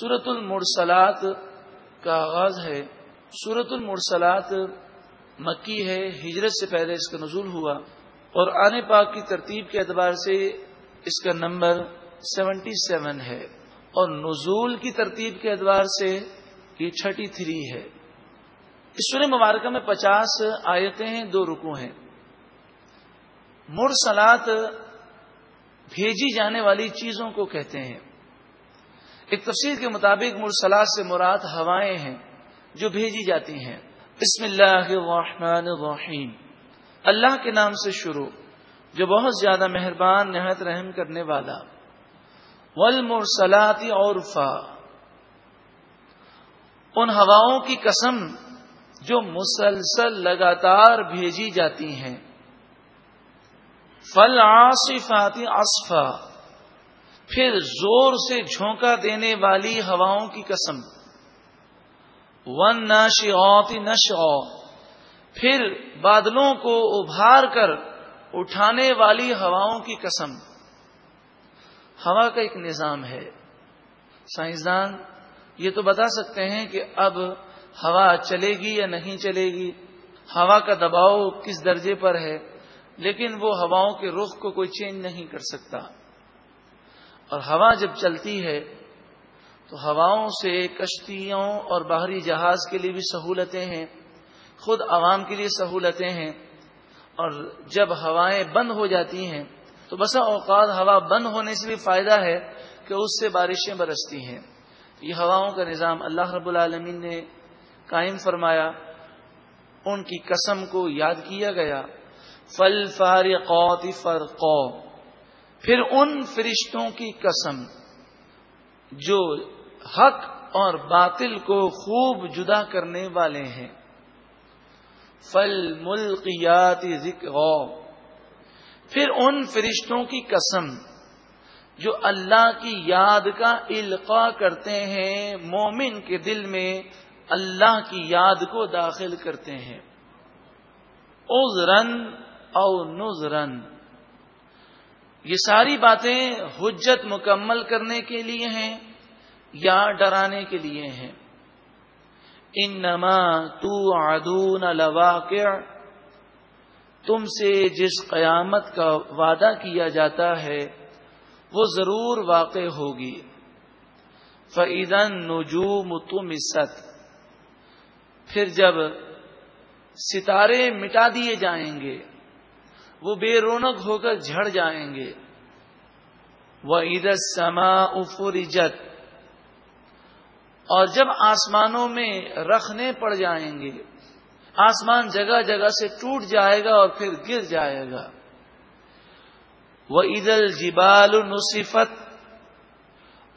سورت المرسلات کا آغاز ہے۔ سورت المرسلات مکی ہے، ہجرت سے پہلے اس کا نزول ہوا۔ اور آنے پاک کی ترتیب کے اعتبار سے اس کا نمبر سیونٹی سیون ہے۔ اور نزول کی ترتیب کے اعتبار سے یہ تھرٹی تھری ہے۔ اس سورہ مبارکہ میں پچاس آیتیں ہیں، دو رکو ہیں۔ مرسلات بھیجی جانے والی چیزوں کو کہتے ہیں۔ ایک تفصیل کے مطابق مرسلات سے مراد ہوائیں ہیں جو بھیجی جاتی ہیں۔ بسم اللہ الرحمن الرحیم۔ اللہ کے نام سے شروع، جو بہت زیادہ مہربان، نہایت رحم کرنے والا۔ والمرسلات عرفا۔ ان ہواؤں کی قسم جو مسلسل لگاتار بھیجی جاتی ہیں۔ فل آصفات اصفا پھر زور سے جھونکا دینے والی ہواؤں کی قسم۔ ون نش نش پھر بادلوں کو ابھار کر اٹھانے والی ہواؤں کی قسم۔ ہوا کا ایک نظام ہے۔ سائنسدان، یہ تو بتا سکتے ہیں کہ اب ہوا چلے گی یا نہیں چلے گی۔ ہوا کا دباؤ کس درجے پر ہے؟ لیکن وہ ہواؤں کے رخ کو کوئی چینج نہیں کر سکتا۔ اور ہوا جب چلتی ہے تو ہواؤں سے کشتیوں اور باہری جہاز کے لیے بھی سہولتیں ہیں، خود عوام کے لیے سہولتیں ہیں۔ اور جب ہوائیں بند ہو جاتی ہیں، تو بسا اوقات ہوا بند ہونے سے بھی فائدہ ہے کہ اس سے بارشیں برستی ہیں۔ یہ ہواؤں کا نظام اللہ رب العالمین نے قائم فرمایا، ان کی قسم کو یاد کیا گیا۔ فل فار قوت فرقو پھر ان فرشتوں کی قسم جو حق اور باطل کو خوب جدا کرنے والے ہیں۔ فل ملکیات ذکر۔ پھر ان فرشتوں کی قسم جو اللہ کی یاد کا القاع کرتے ہیں، مومن کے دل میں اللہ کی یاد کو داخل کرتے ہیں۔ عذرن او نذرن یہ ساری باتیں حجت مکمل کرنے کے لیے ہیں یا ڈرانے کے لیے ہیں۔ ان نما تو آدون لواقع۔ تم سے جس قیامت کا وعدہ کیا جاتا ہے، وہ ضرور واقع ہوگی۔ فعیدن نجوم تم پھر جب ستارے مٹا دیے جائیں گے وہ بے رونق ہو کر جھڑ جائیں گے۔ وہ عید سما افرجت اور جب آسمانوں میں رکھنے پڑ جائیں گے، آسمان جگہ جگہ سے ٹوٹ جائے گا اور پھر گر جائے گا۔ وہ عید الجبال نصیفت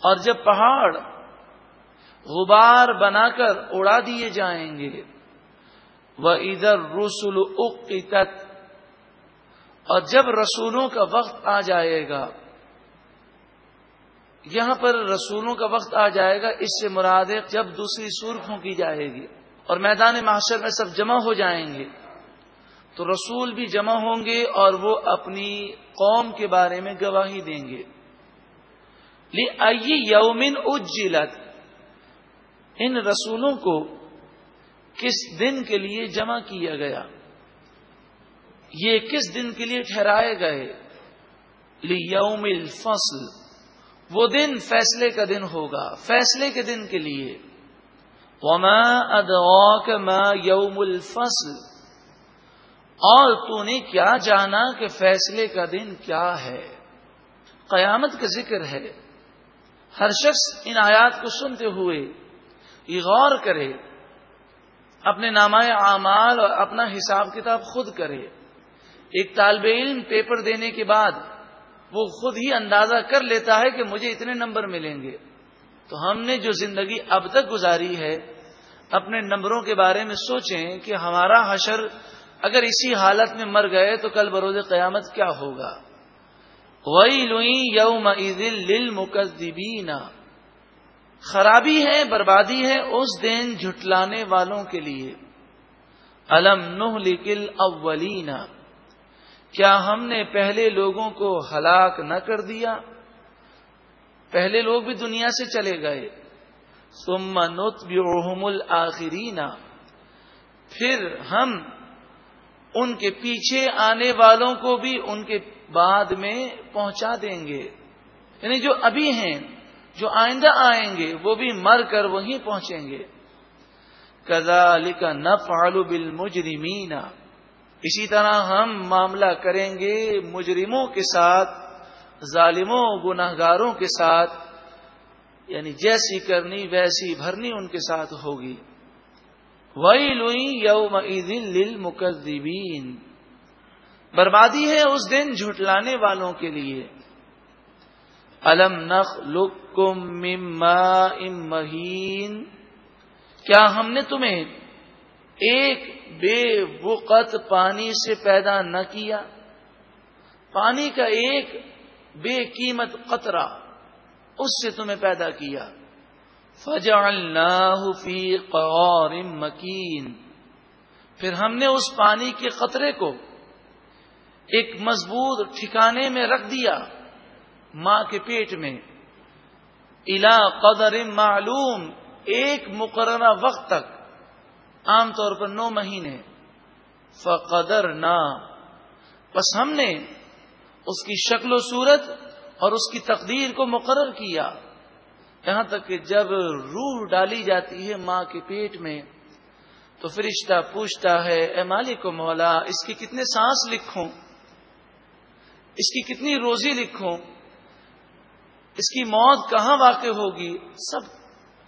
اور جب پہاڑ غبار بنا کر اڑا دیے جائیں گے۔ وہ ادھر رسول اقتت اور جب رسولوں کا وقت آ جائے گا، یہاں پر رسولوں کا وقت آ جائے گا، اس سے مراد جب دوسری سور پھونکی جائے گی اور میدان معاشر میں سب جمع ہو جائیں گے۔ تو رسول بھی جمع ہوں گے اور وہ اپنی قوم کے بارے میں گواہی دیں گے۔ یومن اجلت ان رسولوں کو کس دن کے لیے جمع کیا گیا؟ یہ کس دن کے لیے ٹھہرائے گئے؟ یوم الفصل۔ وہ دن فیصلے کا دن ہوگا، فیصلے کے دن کے لیے۔ وما ادعوک ما یوم الفصل۔ اور تو نے کیا جانا کہ فیصلے کا دن کیا ہے؟ قیامت کا ذکر ہے۔ ہر شخص ان آیات کو سنتے ہوئے یہ غور کرے، اپنے نامائے اعمال اور اپنا حساب کتاب خود کرے۔ ایک طالب علم پیپر دینے کے بعد وہ خود ہی اندازہ کر لیتا ہے کہ مجھے اتنے نمبر ملیں گے۔ تو ہم نے جو زندگی اب تک گزاری ہے، اپنے نمبروں کے بارے میں سوچیں کہ ہمارا حشر اگر اسی حالت میں مر گئے تو کل بروز قیامت کیا ہوگا۔ وہی لوئی یوم عید خرابی ہے، بربادی ہے اس دن جھٹلانے والوں کے لیے۔ الم نہ اولینا کیا ہم نے پہلے لوگوں کو ہلاک نہ کر دیا؟ پہلے لوگ بھی دنیا سے چلے گئے۔ ثم نتبعهم الآخرین۔ پھر ہم ان کے پیچھے آنے والوں کو بھی ان کے بعد میں پہنچا دیں گے۔ یعنی جو ابھی ہیں، جو آئندہ آئیں گے، وہ بھی مر کر وہیں پہنچیں گے۔ کزا لکھا نفعل بالمجرمین۔ اسی طرح ہم معاملہ کریں گے مجرموں کے ساتھ، ظالموں گناہ گاروں کے ساتھ یعنی جیسی کرنی ویسی بھرنی ان کے ساتھ ہوگی۔ وہی لوئی یوم عید بربادی ہے اس دن جھٹلانے والوں کے لیے۔ الم نخ لکم مہین۔ کیا ہم نے تمہیں ایک بے وقت پانی سے پیدا نہ کیا۔ پانی کا ایک بے قیمت قطرہ اس سے تمہیں پیدا کیا۔ فجعلناہ فی قرار مکین۔ پھر ہم نے اس پانی کے قطرے کو ایک مضبوط ٹھکانے میں رکھ دیا ماں کے پیٹ میں۔ الا قدر معلوم، ایک مقررہ وقت تک۔ عام طور پر نو مہینے فقدر نہ بس ہم نے اس کی شکل و صورت اور اس کی تقدیر کو مقرر کیا۔ یہاں تک کہ جب روح ڈالی جاتی ہے ماں کے پیٹ میں، تو فرشتہ پوچھتا ہے، اے مالک کو مولا، اس کی کتنے سانس لکھوں؟ اس کی کتنی روزی لکھوں؟ اس کی موت کہاں واقع ہوگی؟ سب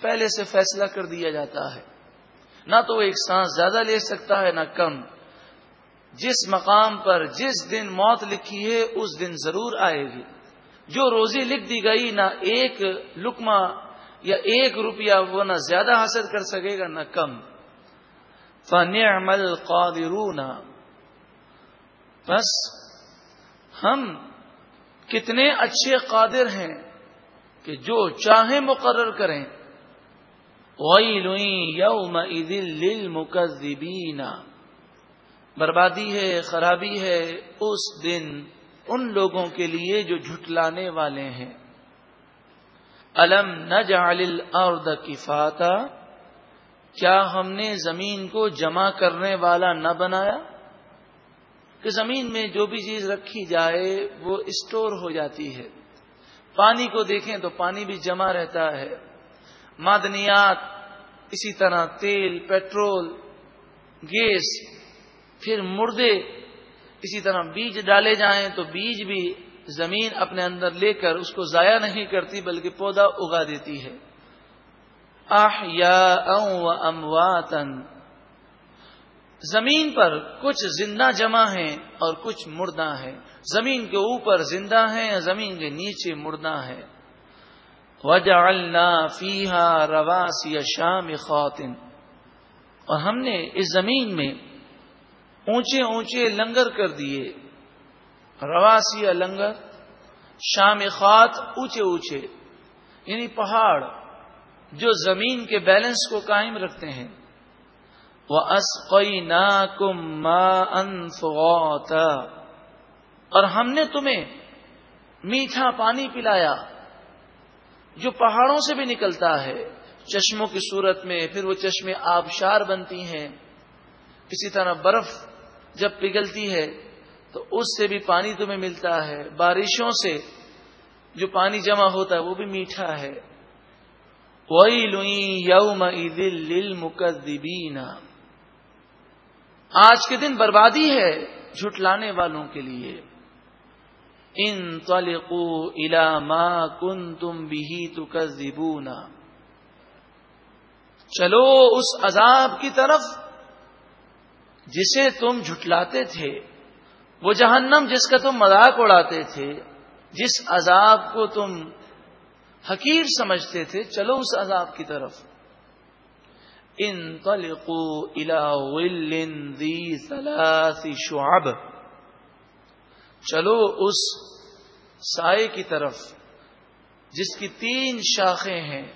پہلے سے فیصلہ کر دیا جاتا ہے۔ نہ تو وہ ایک سانس زیادہ لے سکتا ہے، نہ کم۔ جس مقام پر جس دن موت لکھی ہے، اس دن ضرور آئے گی۔ جو روزی لکھ دی گئی، نہ ایک لکما یا ایک روپیہ وہ نہ زیادہ حاصل کر سکے گا، نہ کم۔ فن عمل بس ہم کتنے اچھے قادر ہیں کہ جو چاہیں مقرر کریں۔ وہی یوم للمکذبین بربادی ہے، خرابی ہے اس دن ان لوگوں کے لیے جو جھٹلانے والے ہیں۔ الم نجعل الارض کفاتا کیا ہم نے زمین کو جمع کرنے والا نہ بنایا؟ کہ زمین میں جو بھی چیز رکھی جائے وہ اسٹور ہو جاتی ہے۔ پانی کو دیکھیں تو پانی بھی جمع رہتا ہے۔ معدنیات اسی طرح تیل، پیٹرول، گیس، پھر مردے، اسی طرح بیج ڈالے جائیں تو بیج بھی زمین اپنے اندر لے کر اس کو ضائع نہیں کرتی بلکہ پودا اگا دیتی ہے۔ آہ یا امواتن زمین پر کچھ زندہ جمع ہیں اور کچھ مردہ ہیں۔ زمین کے اوپر زندہ ہیں، زمین کے نیچے مردہ ہے وجعلنا فیہا رواسی شام خواتین اور ہم نے اس زمین میں اونچے اونچے لنگر کر دیے۔ رواسی لنگر شام خات اونچے اونچے یعنی پہاڑ جو زمین کے بیلنس کو قائم رکھتے ہیں۔ وہ اسقئی نا کم اور ہم نے تمہیں میٹھا پانی پلایا۔ جو پہاڑوں سے بھی نکلتا ہے، چشموں کی صورت میں، پھر وہ چشمے آبشار بنتی ہیں۔ اسی طرح برف جب پگھلتی ہے، تو اس سے بھی پانی تمہیں ملتا ہے۔ بارشوں سے جو پانی جمع ہوتا ہے، وہ بھی میٹھا ہے۔ وہی لوئی یوم آج کے دن بربادی ہے جھٹلانے والوں کے لیے۔ ان تلقو الا ما کن تم بھی تو چلو اس عذاب کی طرف جسے تم جھٹلاتے تھے، وہ جہنم جس کا تم مذاق اڑاتے تھے، جس عذاب کو تم حقیر سمجھتے تھے، چلو اس عذاب کی طرف. ان تلقو ذی ثلاث شعب. چلو اس سائے کی طرف، جس کی تین شاخیں ہیں،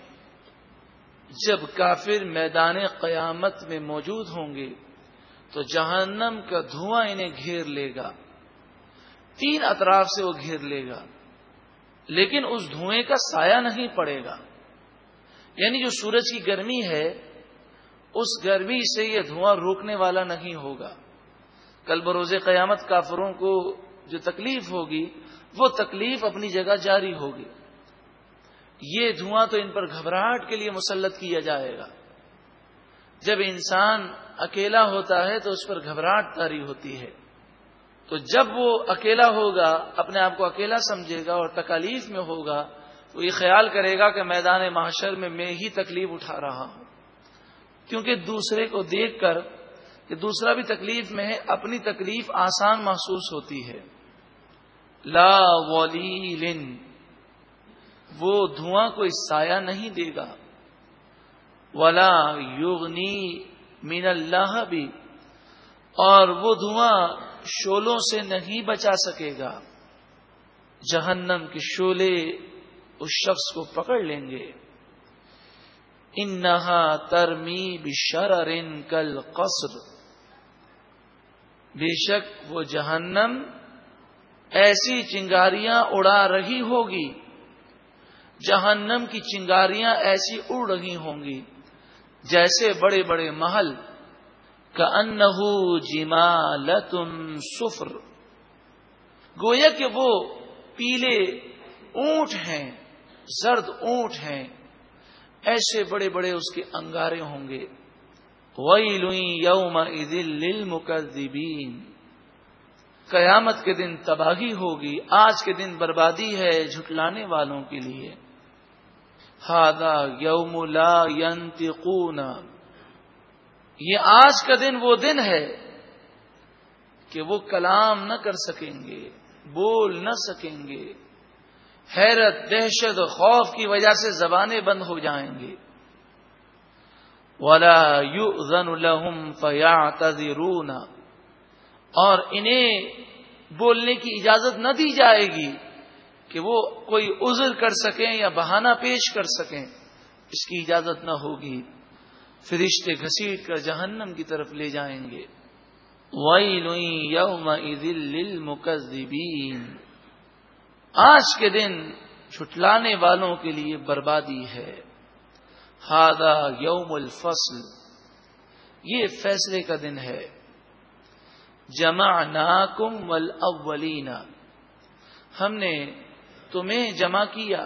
جب کافر میدان قیامت میں موجود ہوں گے، تو جہنم کا دھواں انہیں گھیر لے گا۔ تین اطراف سے وہ گھیر لے گا۔ لیکن اس دھوئیں کا سایہ نہیں پڑے گا۔ یعنی جو سورج کی گرمی ہے، اس گرمی سے یہ دھواں روکنے والا نہیں ہوگا۔ کل بروز قیامت کافروں کو جو تکلیف ہوگی، وہ تکلیف اپنی جگہ جاری ہوگی۔ یہ دھواں تو ان پر گھبراہٹ کے لیے مسلط کیا جائے گا۔ جب انسان اکیلا ہوتا ہے تو اس پر گھبراہٹ تاری ہوتی ہے۔ تو جب وہ اکیلا ہوگا، اپنے آپ کو اکیلا سمجھے گا اور تکالیف میں ہوگا تو یہ خیال کرے گا کہ میدان معاشر میں میں ہی تکلیف اٹھا رہا ہوں۔ کیونکہ دوسرے کو دیکھ کر کہ دوسرا بھی تکلیف میں ہے، اپنی تکلیف آسان محسوس ہوتی ہے۔ لا ولی وہ دھواں کوئی سایہ نہیں دے گا۔ ولا یوگنی مین اللہ بھی اور وہ دھواں شولوں سے نہیں بچا سکے گا۔ جہنم کے شولے اس شخص کو پکڑ لیں گے۔ انہا ترمی بشر کل قصر بے شک وہ جہنم ایسی چنگاریاں اڑا رہی ہوگی۔ جہنم کی چنگاریاں ایسی اڑ رہی ہوں گی۔ جیسے بڑے بڑے محل کا انہو جما سفر۔ گویا کہ وہ پیلے اونٹ ہیں، زرد اونٹ ہیں۔ ایسے بڑے بڑے اس کے انگارے ہوں گے۔ وہی لوئی یوم عدل قیامت کے دن تباہی ہوگی، آج کے دن بربادی ہے جھٹلانے والوں کے لیے۔ ہادا یوم لا ینتقون یہ آج کا دن وہ دن ہے کہ وہ کلام نہ کر سکیں گے، بول نہ سکیں گے۔ حیرت، دہشت، خوف کی وجہ سے زبانیں بند ہو جائیں گے۔ ولا یو زن الحم فیا اور انہیں بولنے کی اجازت نہ دی جائے گی کہ وہ کوئی عذر کر سکیں یا بہانہ پیش کر سکیں، اس کی اجازت نہ ہوگی۔ فرشتے گھسیٹ کر جہنم کی طرف لے جائیں گے۔ وائی لوئی یوم آج کے دن چھٹلانے والوں کے لیے بربادی ہے۔ ہادا یوم الفصل۔ یہ فیصلے کا دن ہے۔ جمع ناکم ہم نے تمہیں جمع کیا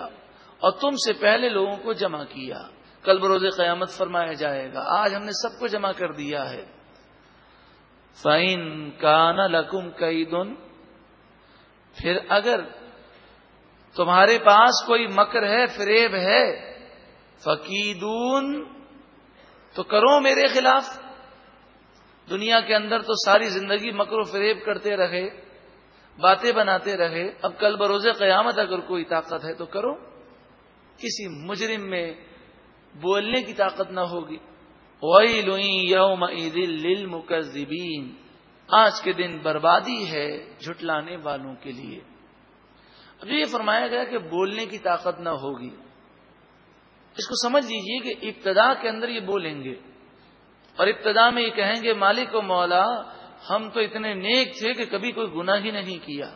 اور تم سے پہلے لوگوں کو جمع کیا۔ کل بروز قیامت فرمایا جائے گا۔ آج ہم نے سب کو جمع کر دیا ہے۔ فائن کان لکم کئی دن پھر اگر تمہارے پاس کوئی مکر ہے، فریب ہے فقیدون تو کرو میرے خلاف۔ دنیا کے اندر تو ساری زندگی مکر و فریب کرتے رہے، باتیں بناتے رہے، اب کل بروز قیامت اگر کوئی طاقت ہے تو کرو۔ کسی مجرم میں بولنے کی طاقت نہ ہوگی۔ وہی لوئی یوم عید آج کے دن بربادی ہے جھٹلانے والوں کے لیے۔ اب یہ فرمایا گیا کہ بولنے کی طاقت نہ ہوگی۔ اس کو سمجھ لیجیے کہ ابتدا کے اندر یہ بولیں گے۔ اور ابتدا میں یہ کہیں گے، مالک و مولا، ہم تو اتنے نیک تھے کہ کبھی کوئی گناہ ہی نہیں کیا۔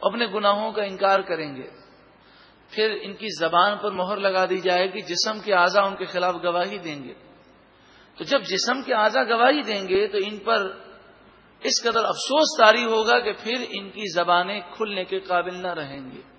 اپنے گناہوں کا انکار کریں گے۔ پھر ان کی زبان پر مہر لگا دی جائے گی، جسم کے اعضا ان کے خلاف گواہی دیں گے۔ تو جب جسم کے اعضا گواہی دیں گے، تو ان پر اس قدر افسوس تاری ہوگا کہ پھر ان کی زبانیں کھلنے کے قابل نہ رہیں گے